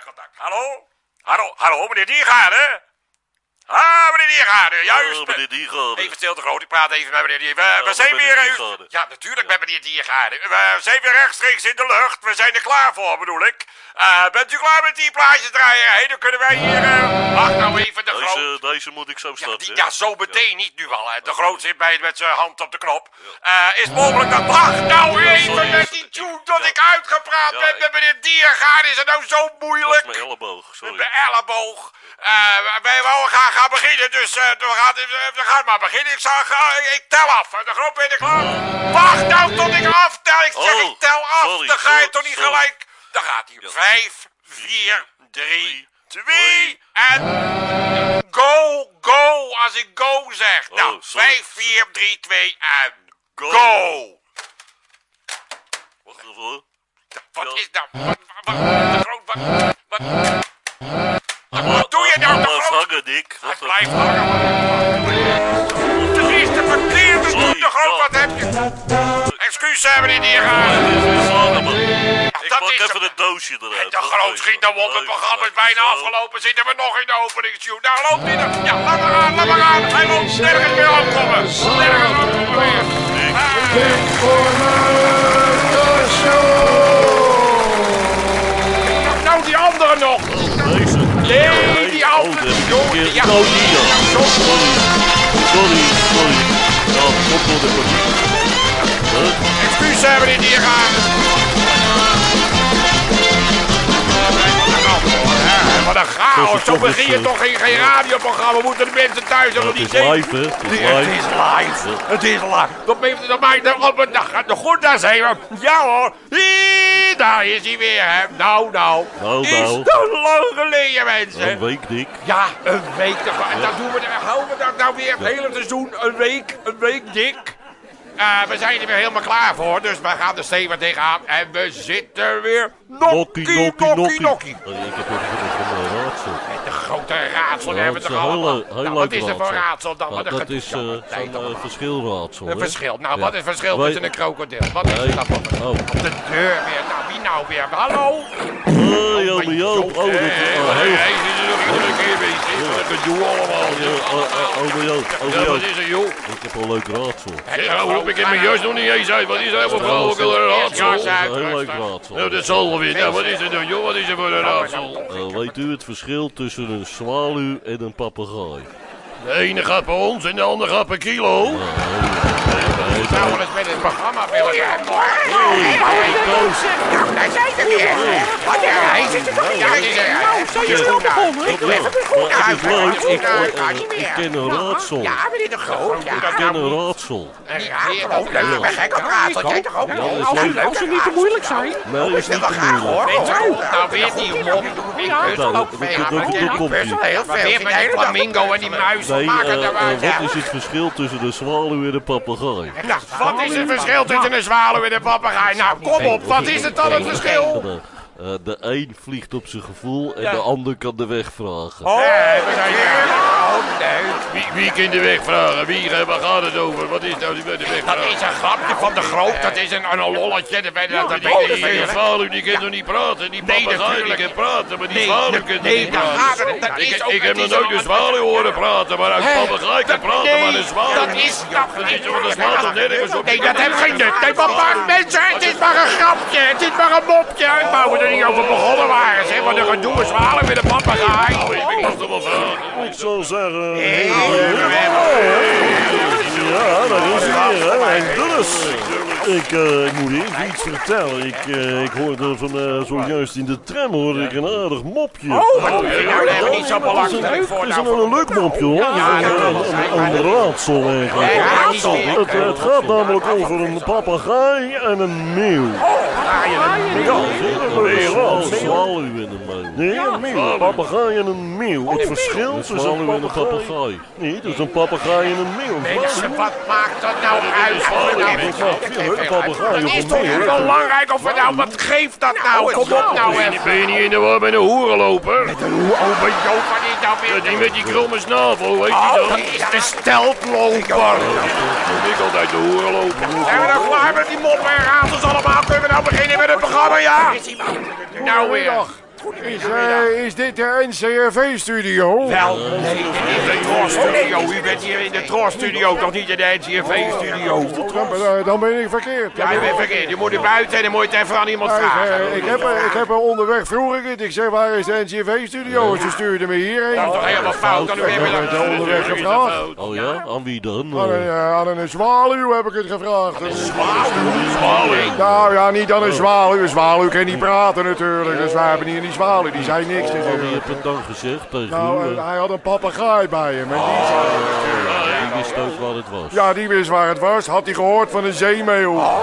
contact. Hallo? Hallo, hallo, meneer Diergaarde? Ah, meneer Diergaarde, juist. Oh, meneer Diergaarde. Even stil te groot, ik praat even met meneer Diergaarde. We, we Ja, zijn met weer... ja, natuurlijk met meneer Diergaarde. We zijn weer rechtstreeks in de lucht. We zijn er klaar voor, bedoel ik. Eh, bent u klaar met die plaatjes draaien? Hé, dan kunnen wij hier... eh, Wacht nou even, de groot... Deze, moet ik zo Ja, starten. die, ja, zo meteen niet nu al. Hè. De groot zit bij met zijn hand op de knop. Eh, is mogelijk dat... Wacht nou even met die tune Ja. ik uitgepraat Ja, ben met meneer Diergaarde. Is het nou zo Dat moeilijk? mijn elleboog, Met sorry. mijn elleboog. Wij wouden gaan, gaan beginnen, dus eh, we, gaan, we gaan maar beginnen. Ik, zal, ga- ik tel af. De groep ben ik klaar. Wacht nou tot ik aftel. Ik zeg, Oh, ik tel af. sorry, Dan ga je toch niet sorry. gelijk. Dan gaat hij. Ja. Vijf, vier, drie, twee en... Go, go, als ik go zeg. Oh, nou, sorry. vijf, vier, drie, twee en Go. go. Wacht even hoor. Wat Ja. is nou? Wat, wat, wat, de groot, wat, wat, wat doe je nou, de Blijf Hij Wacht even. blijft hangen. De verkeerde doen, de groot, wat heb je? Excuus, Diergaard. Dit is hangen, man. Ik pak even de- het doosje eruit. De Wacht groot even. schiet nou op, het programma is bijna afgelopen. Zitten we nog in de openingstune. Nou, loopt hij er. Ja, laat maar aan, laat maar aan. Hij loopt nergens meer aankomen. Nergens aankomen weer. Ah. Nou, Nou, die andere nog. Deze. Nee, die Oh. Ja, zo. Sorry. Sorry, sorry. Ja, dat komt door de paniek. Huh? Excuus, meneer Diergaard. Wat een chaos. Zo begin je eh, toch geen, geen radioprogramma. Moeten de mensen thuis nog het is live, hè? Het is live. Het is live. Dat maakt het op een dag. Goed, daar zijn we. Ja hoor. Hier, daar is hij weer, hè. Nou, nou. Nou, Is nou. toch lang geleden, mensen. Een week, Dick. Ja, een week. En dan doen we, de- houden we dat nou weer het hele seizoen. Een week, een week dik. Eh, we zijn er weer helemaal klaar voor, dus we gaan er stevig tegenaan. En we zitten weer nokkie, Nokkie, nokkie. Oh, Ik heb ook nog een raadsel. Ja, hebben we het is een heel Nou, leuk wat is er voor raadsel dan? Ja, dat is eh, zo'n eh, verschilraadsel. Een verschil. Nou, wat is het verschil Wij- tussen een krokodil? Wat is dat voor? Oh. Op de deur weer. Nou, wie nou weer? Hallo? Hoi, ome Joop. Oh, dat Eh, oh. Hij is er nog iedere keer bezig. Wat een gedoe allemaal. Oh, oh, Ome Joop, ome Ja, wat Joop. is er, joh? Ik heb een leuk raadsel. Nou roep ik in mijn jas nog niet eens uit. Wat is er voor vrouwelijke Dat raadsel? een heel leuk raadsel. Nou, dat zal wel weer. Nou, wat is er dan, joh? Wat is er voor een raadsel? Eh, weet u het verschil tussen een zwaluw en een papegaai? De ene gaat per ons en de andere gaat per kilo. Nou, wel eens met het programma willen gaan. Nou, daar zijn we weer. Wat ja, hij zit er toch niet uit. Nou, zo je snel begonnen. Ik doe even goed. Maar het is leuk, ik, Nou, eh, ik ik ken een raadsel. Ja, meneer de Groot. Ik ken een raadsel. Oh, leuk. Ik ben gek op raadsel. Jij toch ook? Als leuk. ze niet te moeilijk zijn. Nee, is niet te moeilijk. Nou, weer die mop. Ik Nou, puzzel ook dat- veel. puzzel ie. heel veel. Weer met die flamingo en die muis. Nee, eh, eh, wat is het verschil tussen de zwaluw en de papegaai? Nou, wat is het verschil tussen een zwaluw en een papegaai? Nou, kom op, wat is het dan het verschil? Eh, de een vliegt op zijn gevoel en de ander kan de weg vragen. Oh, we zijn hier. Oh, nee. Wie, wie kan de weg vragen? Wie, eh, waar gaat het over? Wat is nou die de weg Dat is een grapje van de groot. Dat is een, een lolletje. Dat, dat, dat, dat, die zwaluw die kan nog niet praten. Die papegaai die kan praten, maar die zwaluw kan nee, niet praten. Ik, ook- ik heb nog nooit een- zwaluw horen praten, maar een papegaai kan praten, maar een zwaluw dat is... Dat, Dat is toch een slaat toch nergens op? Nee, dat heeft geen nut. Nee, maar maar mensen, het is maar een grapje. Het is maar een mopje. Ik wou er niet over begonnen waren, zeg. Wat een gedoe is zwalen met een papegaai. Ik mag toch wel vragen. Ja, daar is hij weer, hè. Henk Dulles. Ik, eh, ik moet even iets vertellen. Ik, eh, ik hoorde van eh, zojuist in de tram hoorde ik een aardig mopje. Oh, nou, niet zo belangrijk een, voor. het is Nou, een, een leuk mopje hoor. Een, een, een, een raadsel eigenlijk. raadsel. Het, het gaat namelijk over een papegaai en een meeuw. Ja, een zwaluw en een meeuw. Nee, een meeuw. Een papegaai en een meeuw. Het verschil tussen een papegaai. Nee, tussen een papegaai en een meeuw. Een wat maakt dat nou uit? Nou- Een of is een toch niet belangrijk of we nou... Wat geeft dat nou? Kom op nou Ben je, even. ben je niet in de war met een hoerenloper? Hoe over Joop, wat is nou weer... die met die kromme snavel, Oh, die dat is de steltloper. Ik altijd de hoerenloper. Zijn we nou klaar met die moppen en raadsels allemaal? Kunnen we nou beginnen met het programma, ja? Nou weer. Niet Is, eh, is dit de NCRV-studio? Wel, nee, dit is de Tros-studio. U bent hier in de Tros-studio, toch niet in de NCRV-studio? Dan, dan ben ik verkeerd. Ja, ik ben verkeerd. Je moet er buiten en dan moet je het even aan iemand ik, vragen. eh, ik, heb, er- ik heb er onderweg vroeg ik het. Ik zeg, waar is de NCRV-studio? Ze stuurden me hierheen. Dat is toch helemaal fout? Dan Ik heb het onderweg gevraagd. Oh ja? Aan wie dan? Aan een, Eh, eh, aan een zwaluw heb ik het gevraagd. Zwaluw. Nou ja, niet aan een zwaluw. Een zwaluw kan niet praten natuurlijk. Dus wij hebben hier die zwaluw. Die zei niks natuurlijk. heb je het dan gezegd tegen Nou, u? eh, Eh, hij had een papegaai bij hem. En die zei... Die wist ook waar het was. Ja, die wist waar het was. Had hij gehoord van een zeemeeuw. Ja!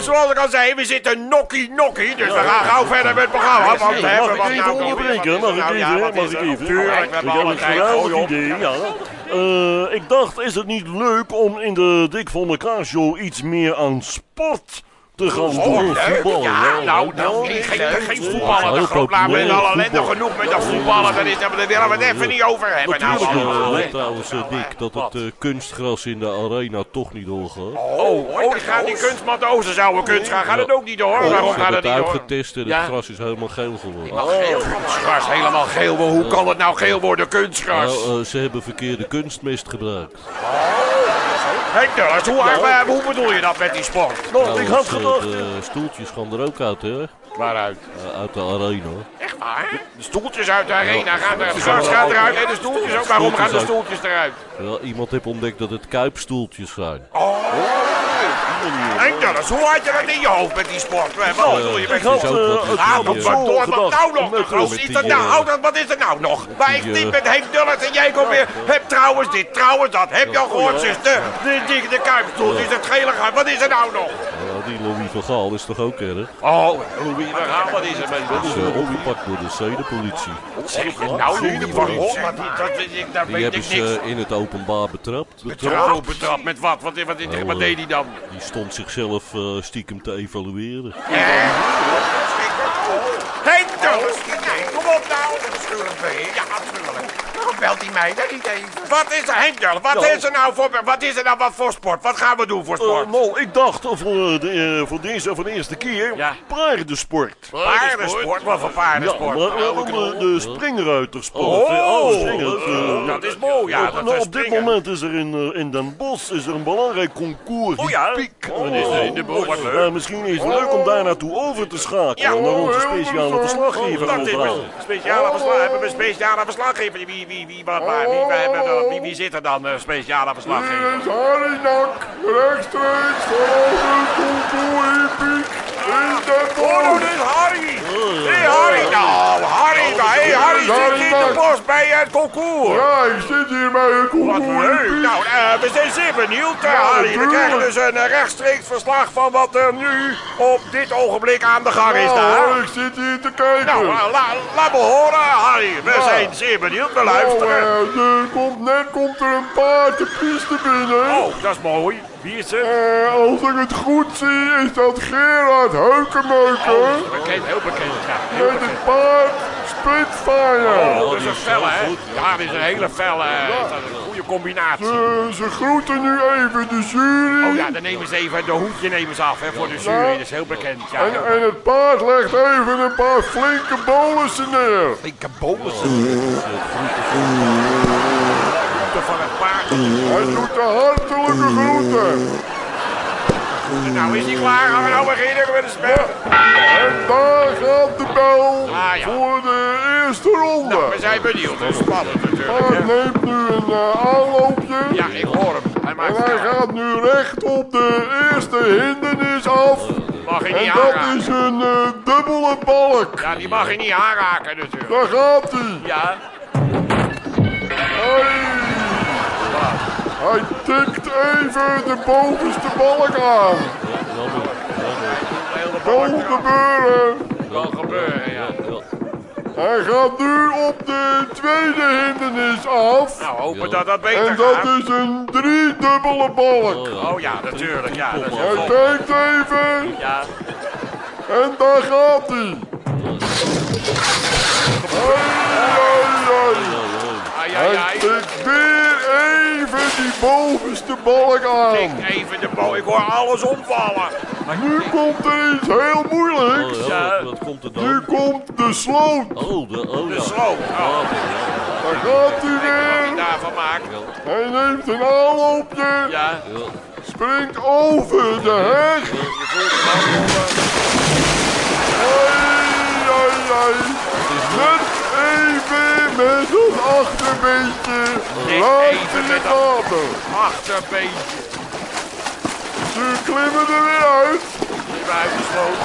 En zoals ik al zei, we zitten nokkie nokkie. Dus we gaan gauw verder met het programma. Want we hebben Mag wat ik even nou- onderbreken? Mag ik Nou even? Mag ik even? Tuurlijk, we hebben alle een tijd. idee, ja. Eh, ik dacht, is het niet leuk om in de Dik van elkaar show iets meer aan sport te gaan doen? Voetballen, Ja, nou, nou, geen, geen, voetballen. groot laat alle ellende voetbal. genoeg met dat voetballen. Dat is, daar willen we het even niet over hebben. Nou, Natuurlijk uh, trouwens, uh, Dick, dat het uh, kunstgras in de arena toch niet doorgaat. Oh, oh, die gaan die kunstmat zouden kunst gaan. Gaat het ook niet door? Waarom Ze gaat hebben het het niet door? uitgetest en het gras is helemaal geel geworden. Geel kunstgras, helemaal geel. Hoe kan het nou geel worden, kunstgras? Nou, eh, ze hebben verkeerde kunstmest gebruikt. Henk Dulles, hoe, eh, hoe bedoel je dat met die sport? Nou, ik had eh, gedacht- De stoeltjes gaan er ook uit, hè? Waaruit? Eh, uit de arena. Echt waar? De stoeltjes uit de arena gaan er, het gras gaat eruit en de stoeltjes ook. Waarom gaan de stoeltjes eruit? Wel, iemand heeft ontdekt dat het kuipstoeltjes zijn. Henk Dulles, hoe had je dat in je hoofd met die sport? Eh, Wat bedoel je met die eh, sport? het Ah, wat eh, wat door, wat nou nog? Groot, met is dat nou, eh, oh, dat- wat is er nou nog? Maar ik niet eh, met Henk Dulles en jij komt weer. Heb trouwens dit, trouwens dat. Heb je al gehoord, zuster? De, de, de kuipstoel is het gele. Wat is er nou nog? Nou, die Louis van Gaal is toch ook erg? Oh, Louis van Gaal, wat is er met Die is eh, opgepakt door de zedenpolitie. Zeg je nou, Louis van Gaal? Maar die- dat weet ik- Daar Die weet hebben ik niks ze in het openbaar betrapt. Betrapt? Betrapt met wat? Wat, wat, wat, wat deed hij dan? Die stond zichzelf eh, stiekem te evalueren. Henk Dulles! Nee, kom op nou! Ja, natuurlijk. Belt mij dan niet? Wat is er, Henk Dulles? Wat is er nou voor, wat is er nou wat voor sport? Wat gaan we doen voor Eh, sport? nou, ik dacht voor, de, eh, voor deze voor de eerste keer Ja. paardensport. Paardensport? Wat voor Ja, paardensport? maar eh, om de, de springruitersport. Oh, Eh, eh, dat is mooi, ja. nou, Dat nou, op dit moment is er in, eh, in Den Bosch is er een belangrijk concours. Oh ja? Piek. De. Eh, misschien is het leuk om daar naartoe over te schakelen. Ja. Naar onze speciale verslaggever. Dat is speciale verslag. Hebben we een speciale verslaggever? Wie, wie, wie, wat, waar, wie, hebben er- wie, wie zit er dan, een speciale verslaggever? Concours dat Bosch. is Harry! Hé, Harry! Nou, Harry, maar hé, Harry zit in de bos bij het concours! Ja, ik zit hier bij het Wat concours in leuk! Nou, eh, we zijn zeer benieuwd, Ja, Harry. We krijgen dus een eh, rechtstreeks verslag van wat er nu op dit ogenblik aan de gang is daar. Nou, ik zit hier te kijken. Nou, la, laat me horen, Harry. We Ja. zijn zeer benieuwd. We Nou, luisteren. eh, er komt, net komt er een paard de piste binnen. Oh, dat is mooi. Wie is het? Eh, als ik het goed zie, is dat Gerard Heukemeuken Bekend, heel bekend. Ja, heel met bekend. het paard Spitfire. Oh, dat is een felle, hè? goed. Ja, dat is een hele felle. eh, Dat is een goede combinatie. Eh, ze groeten nu even de jury. Oh ja, dan nemen ze even de hoedje nemen ze af hè, voor de jury. Dat is heel bekend. Ja, En, en het paard legt even een paar flinke bolussen neer. flinke bolussen van het paard. Hij doet de hartelijke groeten. Nou, is hij klaar? Gaan we nou beginnen met het spel? En daar gaat de bel Ah, ja. voor de eerste ronde. We zijn benieuwd. Is spannend natuurlijk. hè. neemt nu een eh, aanloopje. Ja, ik hoor hem. Hij En maakt hij het. gaat nu recht op de eerste hindernis af. Mag je niet En dat aanraken. is een eh, dubbele balk. Ja, die mag je niet aanraken natuurlijk. Daar gaat hij. Ja. Hey. Hij tikt even de bovenste balk aan. De Kan balk gebeuren. kan gebeuren, ja. Hij gaat nu op de tweede hindernis af. Nou, hopen dat dat beter En dat gaat. is een driedubbele balk. Oh, ja. Oh ja, natuurlijk. Ja, dat is Hij tikt even. Ja. En daar gaat hij. Ai, Ai, ai, ai. ai, Hij ai. tikt weer even die bovenste balk aan. Ik even de bal, ik hoor alles omvallen. Nu komt er iets heel moeilijks. Oh, ja, wat, komt er Nu dan? komt de sloot. Oh, de, oh ja. De sloot. Oh, Daar gaat hij weer. daarvan maakt. Hij neemt een aanloopje. Ja. Springt over de heg. Ai, ai, ai. Net even met het achterbeentje. Even in met het dat- water. Achterbeentje. Ze klimmen er weer uit. Even uit de sloot.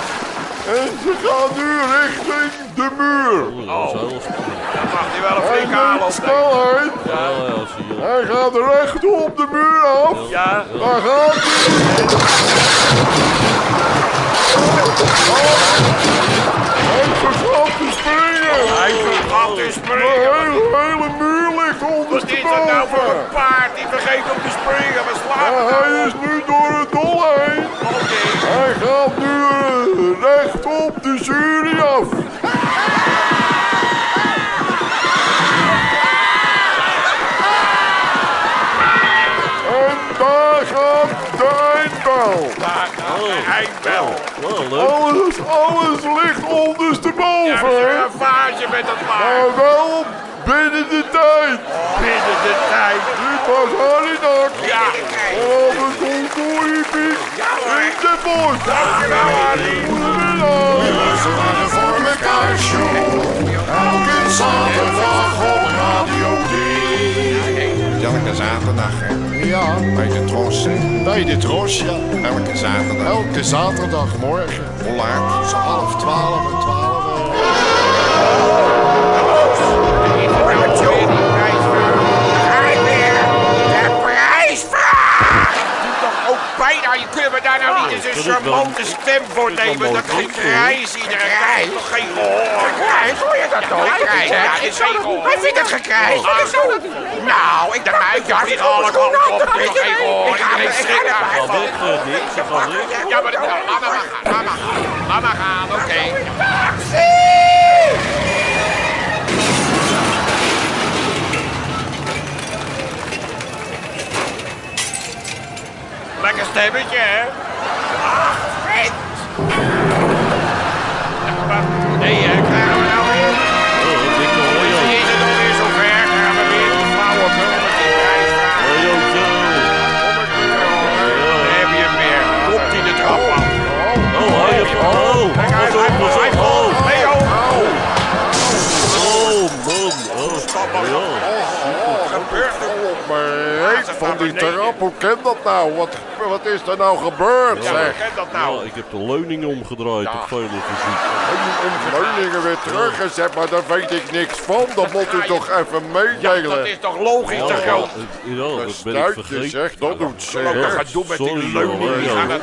En ze gaan nu richting de muur. Oh, dat is heel spannend. Dan mag hij wel een flinke neemt aanloop nemen. snelheid. Ja. Hij gaat recht op de muur af. Ja. Daar gaat hij. Hij te De springen. hele, hele muur ligt Wat is dat nou voor ondersteboven. een paard? Die vergeet om te springen. We Maar slaan hij is nu door het dol heen. Oké. Hij gaat nu eh, recht op de jury af. En daar gaat de eindbel. Daar gaat de eindbel. Wel leuk. Alles, alles ligt Ja, we zijn ondersteboven. een vaartje met dat paard. Maar wel binnen de tijd. Binnen de tijd. Dit was Harinak. Ja. En dan de Konkoipiek in de bos. Dankjewel, Harry. Goedemiddag. Ze waren voor elkaar show. Elke zaterdag op Radio 3. Elke zaterdag, hè? Ja, Bij de tros, hè? bij de Tros, ja. Elke zaterdag. Elke zaterdagmorgen. Hoe laat? Zo half twaalf en twaalf. Charmante stem voor dat is wel nemen. Dat mooi gekrijs iedere keer. Toch geen gehoor. Gekrijs, hoor je dat toch? Geen gehoor. Hij vindt het gekrijs. Nou, ik mij, ik dacht, ik ga alle kanten op. Ik geen. Iedereen schrikt Ga weg, eh, Dick. Ze gaan weg. Ja, maar maar. Laat maar gaan. Laat maar gaan, oké. Lekker stemmetje, hè? Ach, Fred! Van die trap, hoe kan dat nou? Wat, wat is er nou gebeurd, Ja, hoe kent dat Ja, nou? ik heb de leuning omgedraaid op vele fysiek. Om leuningen weer teruggezet, maar daar weet ik niks van. Dat moet u toch even Ja, dat meedelen. is toch logisch, Ja, groot? ja, dat ben ik Stuitje, vergeten. zeg, dat doet Wat zeer. gaat doen met die Sorry, leuning? ja. dat-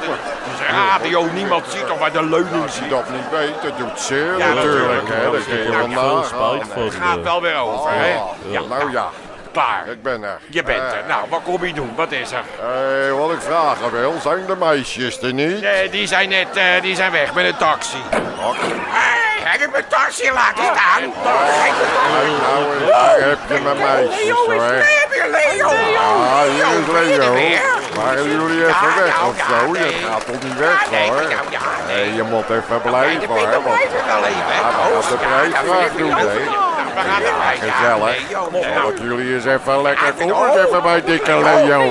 is radio, niemand ziet toch waar de leuning Als je ziet. dat niet weet, dat doet zeer Ja, natuurlijk, hè. Daar kun je heb wel nagaan. Het gaat wel weer over, hè? Ja, nou ja, Klaar. ik ben er. Je bent er. Eh, Nou, wat kom je doen? Wat is er? eh, wat ik vragen wil, zijn de meisjes er niet? Eh, die zijn net, eh, die zijn weg met een taxi. Hey, heb ik mijn taxi laten staan? Kijk nou, daar heb je mijn meisjes hoor. heb je Leo? Ah, hier is er Leo. Waren jullie even weg nou, of zo? Je nee. gaat toch niet weg nee, hoor? nou, ja, nee. Nee, je moet even Nee, blijven hoor. Want. Ja, we gaan de prijsvraag doen, hè? We gaan. Ja, gezellig. Zal ik jullie eens even lekker Ja, voort even bij dikke Leo.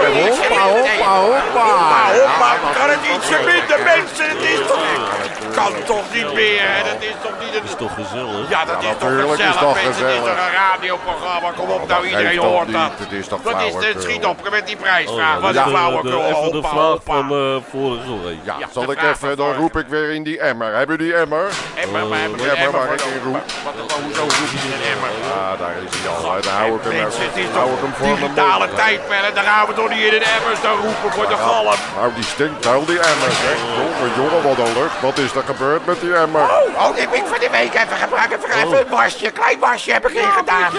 Ja. Hoppa, hoppa, hoppa. Hoppa, hoppa. Ja, Kan het ietsje minder mensen? Het is toch... Kan toch niet meer, hè? Dat is toch niet Dat is toch gezellig? Ja, dat is toch natuurlijk is gezellig, dat mensen. Het is toch een radioprogramma. Kom op nou, iedereen hoort dat. Het is toch Wat is het? flauwekul. Schiet op met die Oh, prijsvraag. ja, Wat een is, flauwekul. de- Even de vraag van eh, vorige week. Ja, Ja, zal ik even, dan roep ik weer in die emmer. Hebben jullie die emmer? Emmer, maar hebben Ja, emmer ik in roep. Hoezo roep je een emmer? Ah, daar is hij al. Dan hou ik hem, het voor mijn digitale tijdperk. Dan gaan we toch niet in de emmers dan roepen voor de galm. Nou, die stem Henk, tel die emmer. Jongen, jongen, wat een lucht. Wat is er gebeurd met die emmer? Oh, oh, die heb ik van de week even gebruikt. Even, even een wasje, klein wasje heb ik erin gedaan.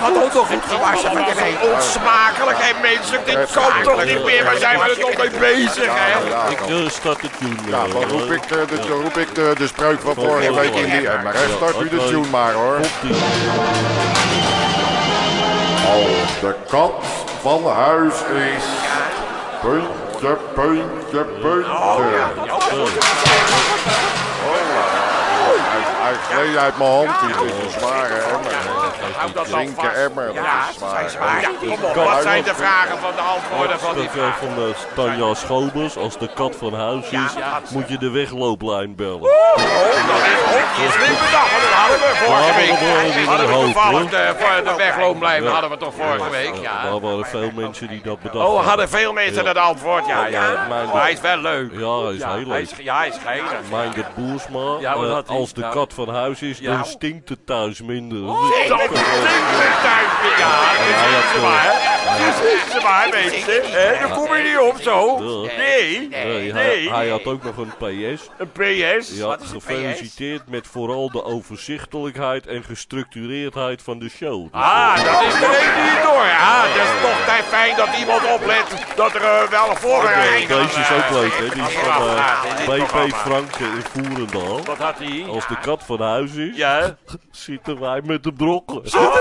Wat ook nog goed gewassen van de week. Onsmakelijk, hè, mensen. Dit kan toch niet meer. Waar zijn we er toch mee bezig, hè? Ik eh, start de tune. ja, dan roep ik, eh, de, dan roep ik de, de spreuk van vorige oh, week in oh, die emmer. Start u de tune maar, hoor. De kat van huis is. Puntje, puntje, puntje. Gleed uit mijn hand. Dit is een zware emmer. Houd dat vast. emmer. Dat Ja, zijn zwaar. zwaar. Kom op, wat zijn de vragen van de antwoorden van die Dat eh, vraag? van de Tanja Schobers. Als de kat van huis is, moet je de weglooplijn bellen. Die is weer bedacht, want dat hadden we vorige Ja, week. dat hadden we Hadden we in de toevallig hoop, de, voor de wegloonblijven hadden we toch vorige week, ja. Daar waren veel mensen die dat bedacht Oh, hadden. hadden veel mensen dat antwoord, ja, ja. mijn- Maar hij is wel leuk. Ja, hij is Ja, heel leuk. ja, hij is geinig. Boersma, Ja, eh, had hij? als de kat van huis is, dan stinkt het thuis minder. Dat stinkt thuis weer. Ja, dat is waar. Dat is waar, mensen. Hè, Daar kom je niet op zo. Nee, Nee, hij, had ook nog een PS. Een PS. Ja, gefeliciteerd met vooral de overzichtelijkheid en gestructureerdheid van de show. Dus, Ah, dat is één die het door. Ja, dat is toch fijn dat iemand oplet dat er eh, wel een voorbereiding eh, Deze is ook leuk, hè? Die is van eh, BP programma. Franke in Voerendaal. Wat had hij? Als de kat van huis is, Ja. zitten wij met de brokken. Ja, dat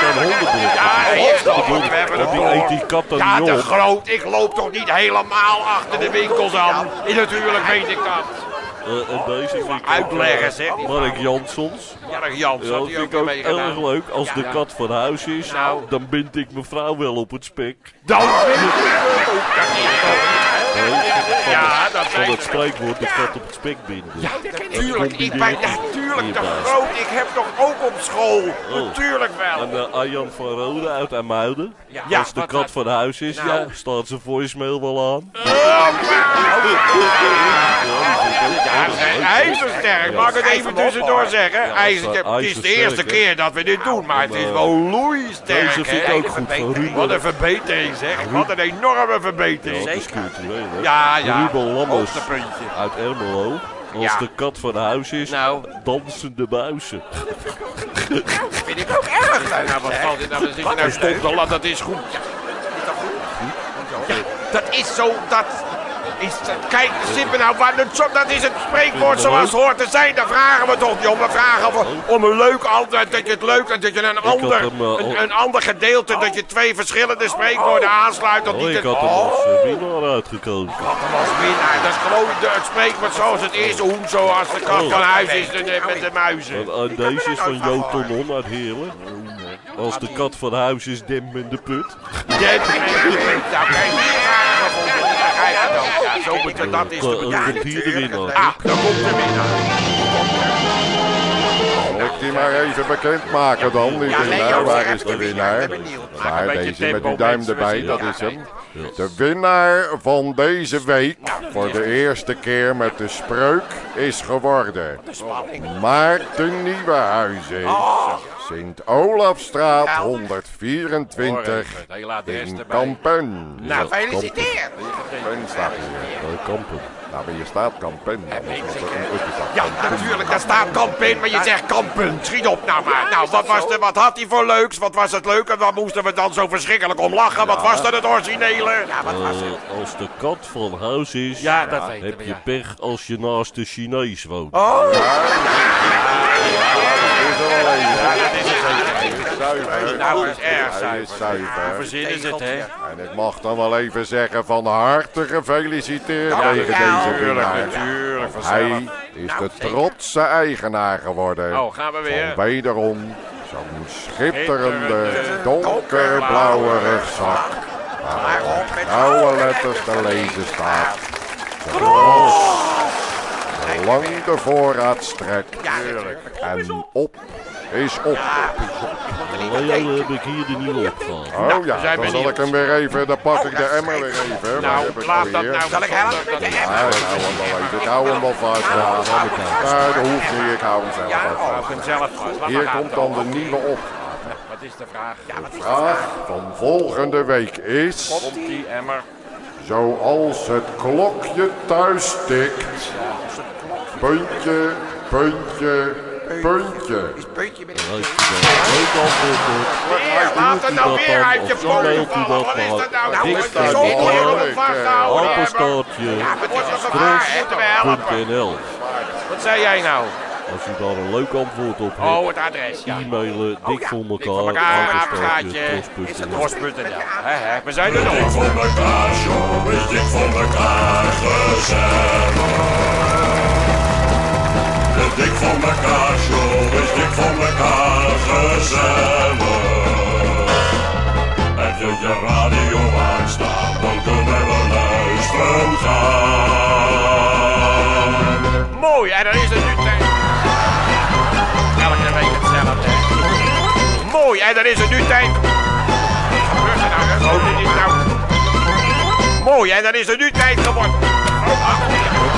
zijn hondenbrokken. Ja, hier. We hebben En die het eet die kat dan Ja, niet op. groot. Ik loop toch niet helemaal achter de winkels aan. En natuurlijk weet ik dat. Eh, en deze vind ik Uitleggen, zeg. die Mark. Janssons. Mark Jans Ja, vind ook ik ook mee erg leuk. Als de kat van huis is, Nou. dan bind ik mijn vrouw wel op het spek. Dan dat Ja, dat van het spreekwoord de kat op het spek binden. Natuurlijk, ik ben natuurlijk te hierbij. groot. Ik heb toch ook op school. Oh. Natuurlijk wel. En uh, Arjan van Rode uit Amuiden. Ja, Als de kat had- van huis is, Nou. ja, staat zijn voicemail wel aan. Ja, hij is zo sterk. Mag ik het even tussendoor zeggen? Het is de eerste keer dat we dit doen, maar het is wel loeisterk. Deze vind ik ook goed van Wat een verbetering zeg. Wat een enorme verbetering. hè. Ja, ja. Ruben Lammers uit Ermelo. Als Ja. de kat van huis is, Nou. dansende buizen. Vind ik ook erg leuk. Nou, wat valt dit nou? Dan zit je nou stop te laten, dat is goed. Dat is zo, dat is, kijk, me nou, waar, dat, dat is het spreekwoord zoals het hoort te zijn. Daar vragen we toch niet om. We vragen om, om een leuk antwoord, dat je het leuk, en dat je een ander, eh, een, een ander gedeelte, dat je twee verschillende spreekwoorden aansluit. Dat Oh, niet ik het, had hem oh, als eh, winnaar uitgekozen. had hem als winnaar. Dat is gewoon de, het spreekwoord zoals het is. Hoe zoals de kat van huis is de- de- met de muizen. En, eh, deze is van Jo Tonon uit Heerlen. Als de kat van huis is, dem in de put. Dit, nou, kijk, hier begrijp je ook. Ja, zo moet het, dat is de bedoeling. winnaar. Ah, dan komt de winnaar. Zal ik die maar even bekendmaken dan, die Ja, nee, winnaar? joh, Waar is de winnaar? Daar, deze met die duim erbij, dat is hem. De winnaar van deze week, voor de eerste keer met de spreuk, is geworden Maarten Nieuwenhuizen. Sint-Olafstraat 124 in Kampen. Nou, gefeliciteerd. Kampen staat hier. Eh, Kampen. Nou, maar je staat Kampen. Dat. Ja, natuurlijk, daar staat kampen, maar je zegt kampen. Schiet op nou maar. Nou, wat, was de, wat had hij voor leuks? Wat was het leuke? Wat moesten we dan zo verschrikkelijk om lachen? Wat was dan het originele? Ja, wat was het? Eh, als de kat van huis is, Ja, dat weten heb je pech als je naast de Chinees woont. Oh, er. Zuiver. Nou, is erg zuiver. zuiver. Verzin is het, hè? En ik mag dan wel even zeggen van harte gefeliciteerd tegen deze winnaar. Hij is de trotse eigenaar geworden Oh, gaan we weer. wederom zo'n schitterende donkerblauwe rugzak. Waar op blauwe letters te lezen staat. Zolang de voorraad strekt en op is op. Oh ja, dan heb ik hier de nieuwe opgave. Oh ja, zijn dan zal benieuwd. ik hem weer even, dan pak ik de emmer weer even. Nou, heb ik laat dat nou. Zal ik helpen met de Ja, emmer? ik hou hem wel even. Ik hou hem wel vast. Ja, Ja, dat hoeft niet. Ik hou hem zelf Ja, oh, vast. hem zelf vast. Laat Hier komt dan de nieuwe op. Wat is de vraag? De vraag van volgende week is... Komt die emmer? Zoals het klokje thuis tikt. Puntje, puntje, puntje. Is Peutje met een... Heeft u daar een leuk antwoord op? Weer, laat het nou weer uit je vallen. dat Wat is dat nou? Nou, het is het het te helpen. .nl. Wat zei jij nou? Als u daar een leuk antwoord op Oh, hebt, het adres, ja. e-mailen dik voor elkaar, apenstaartje, tros.nl. We zijn er nog. voor elkaar, is dik voor elkaar gezellig. Dik voor elkaar show is dik voor elkaar gezellig. Heb je je radio aanstaan, dan kunnen we luisteren gaan. Mooi, en dan is het nu tijd. Elke week hetzelfde. Mooi, en dan is het nu tijd. Gebeurt er nou? Oh, is nou. Mooi, en dan is het nu tijd geworden.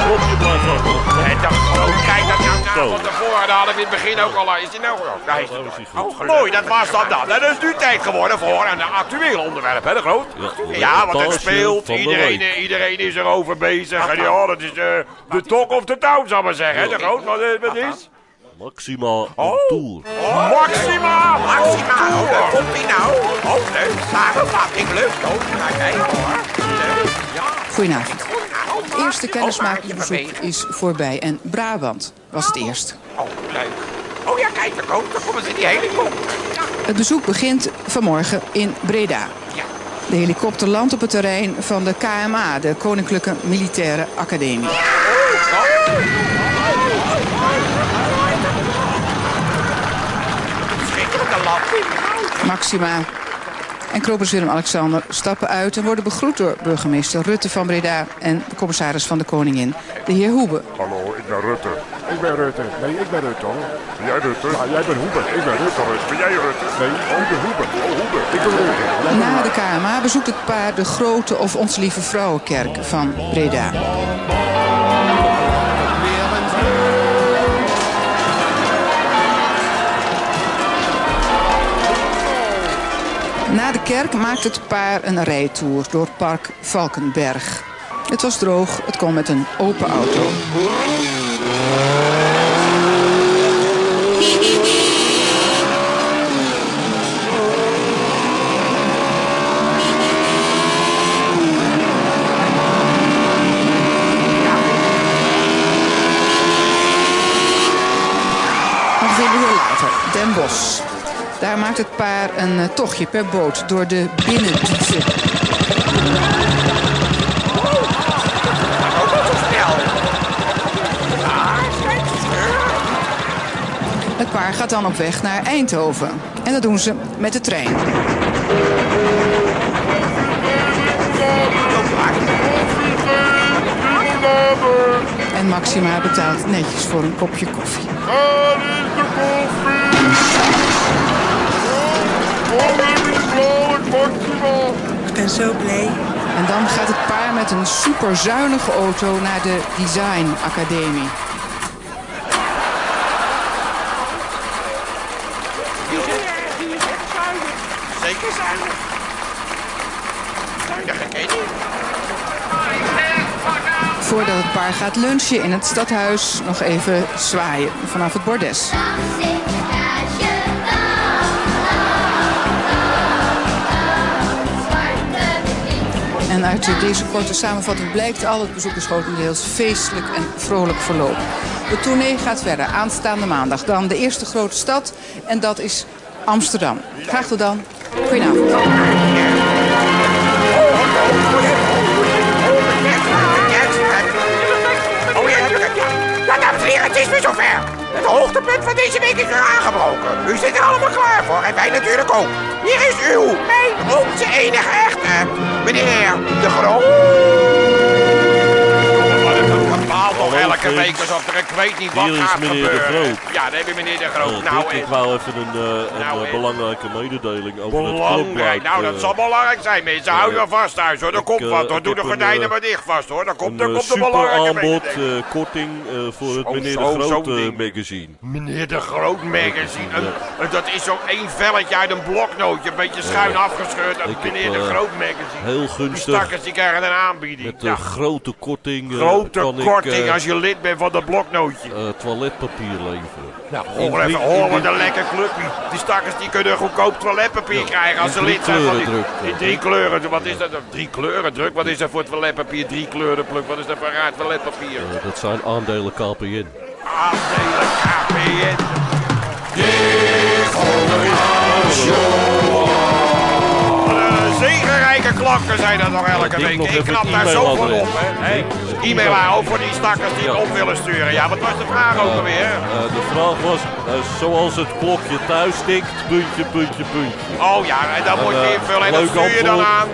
Oh, ach, Op je blijft achter. En dan gewoon, kijk dat nou Zo. na van tevoren. Daar hadden we in het begin ook al. Is die nou gewoon? Is Oh, hij is hij door. goed. Oh, mooi, dat was dan dat. En dan is nu tijd geworden voor een actueel onderwerp, hè, de groot? Ja, de want het speelt. de Iedereen, eh, iedereen is erover bezig. En ja, dat is eh, de talk of the town, zal ik maar zeggen. hè, De groot, wat, eh, wat is? Maxima een tour. Oh, Maxima! Maxima, oh, daar komt hij nou. Oh, leuk. Samenvatting, leuk. Oh, kijk, kijk hoor. Ja. Goedenavond. Het eerste Oh, kennismakingsbezoek is voorbij en Brabant was het eerst. Oh, leuk. Oh ja, kijk, daar komt, daar komen ze die helikopter. Het bezoek begint vanmorgen in Breda. De helikopter landt op het terrein van de KMA, de Koninklijke Militaire Academie. Maxima en kroonprins Willem-Alexander stappen uit en worden begroet door burgemeester Rutte van Breda en de commissaris van de Koningin, de heer Hoebe. Hallo, ik ben Rutte. Ik ben Rutte. Nee, ik ben Rutte hoor. Ben jij Rutte? Ja, jij bent Hoeber. Ik ben Rutte. Ben jij Rutte? Nee, ik ben Hoeber. Oh, Hoeber. Ik ben Rutte. Na de KMA bezoekt het paar de grote of Onze Lieve Vrouwenkerk van Breda. Na de kerk maakt het paar een rijtour door park Valkenberg. Het was droog, het kon met een open auto. Daar maakt het paar een eh, tochtje per boot door de binnendieven. Het paar gaat dan op weg naar Eindhoven. En dat doen ze met de trein. En Maxima betaalt netjes voor een kopje koffie. Koffie. Ik ben zo blij. En dan gaat het paar met een superzuinige auto naar de Design Academie. Zeker zuinig. Zuinige. Voordat het paar gaat lunchen in het stadhuis, nog even zwaaien vanaf het bordes. En uit deze korte samenvatting blijkt al het bezoek is grotendeels feestelijk en vrolijk verlopen. De tournee gaat verder aanstaande maandag. Dan de eerste grote stad en dat is Amsterdam. Graag tot dan. Goedenavond. Oh heren, het is weer zover. Het hoogtepunt van deze week is weer aangebroken. U zit er allemaal klaar voor en wij natuurlijk ook. Hier is uw, mijn, onze enige echte, meneer De Groot. Toch elke varkenwekers of er ik weet niet wat Hier is gaat meneer De gebeuren. Groot. Ja, daar heb je meneer De Groot. Eh, nou, ik en- wou even een, eh, een Nou, eh, belangrijke mededeling over het Belangrijk. klokbluik. Nou, dat eh, zal belangrijk zijn, mensen. Hou je vast thuis, hoor. Er komt eh, wat, hoor. Doe de gordijnen eh, maar dicht vast, hoor. Dan komt, een dan eh, komt de belangrijke aanbod, eh, korting eh, voor het Zo, meneer De Groot eh, magazine. Meneer De Groot magazine. Dat is zo'n één velletje uit een bloknootje. Een beetje schuin afgescheurd. Meneer De eh, Groot magazine. Heel Die gunstig. stakkers die krijgen een aanbieding. Met een grote korting. eh, Grote korting eh, als je lid bent van dat bloknootje. eh, toiletpapier leveren. Nou, In hoor even, hoor in wat een lekker clubje. Die stakkers die kunnen goedkoop toiletpapier krijgen als in ze drie lid zijn van die, kleuren druk, die drie kleuren. Wat is dat? Drie kleuren druk? Wat is dat voor toiletpapier? Drie kleuren pluk? Wat is dat voor raar toiletpapier? Eh, dat zijn aandelen KPN. Aandelen KPN. Wat een zegenrijke klanken zijn dat nog elke week. Ik knap daar zoveel e-mailadres. op, hè. E-mail aan, ook voor die stakkers die het op willen sturen. Ja, wat was de vraag ook alweer? Eh, de vraag was, eh, zoals het klokje thuis tikt, puntje, puntje, puntje. Oh ja, en dat moet je Eh, invullen en dat stuur je dan aan.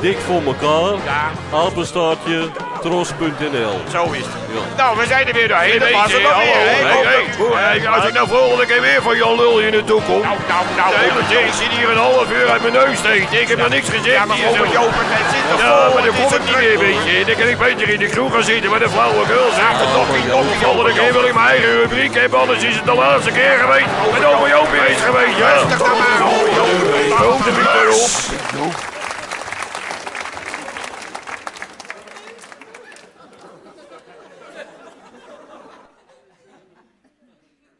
Dik voor elkaar, Ja. apenstaartje, tros.nl. Zo is het. Ja. Nou, we zijn er weer doorheen. Dat was het nog weer? Hey, hey, als ik nou volgende keer weer van Jan Lul hier naartoe kom. Nou, nou, nou. De hele zin, ik zit hier een half uur uit mijn neus tegen. Ik heb nog niks gezegd. Ja, maar je open het zit er Ja, vol. maar dan het kom ik niet meer, weet je. Dan kan ik beter in de kroeg gaan zitten met een flauwe girl. Zeg, Ja, tokkie, Volgende keer wil ik mijn eigen rubriek hebben, anders is het de laatste keer geweest. En over Joop weer is geweest, ja. Rustig dan maar. Grote Pieter op.